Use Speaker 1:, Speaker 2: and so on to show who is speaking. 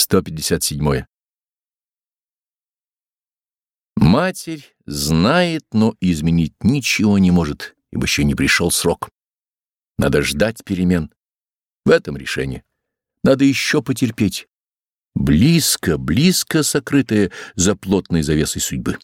Speaker 1: 157. Матерь знает, но изменить ничего не может, ибо еще не пришел срок. Надо ждать перемен. В этом решение. Надо еще потерпеть. Близко, близко сокрытое за плотной завесой судьбы.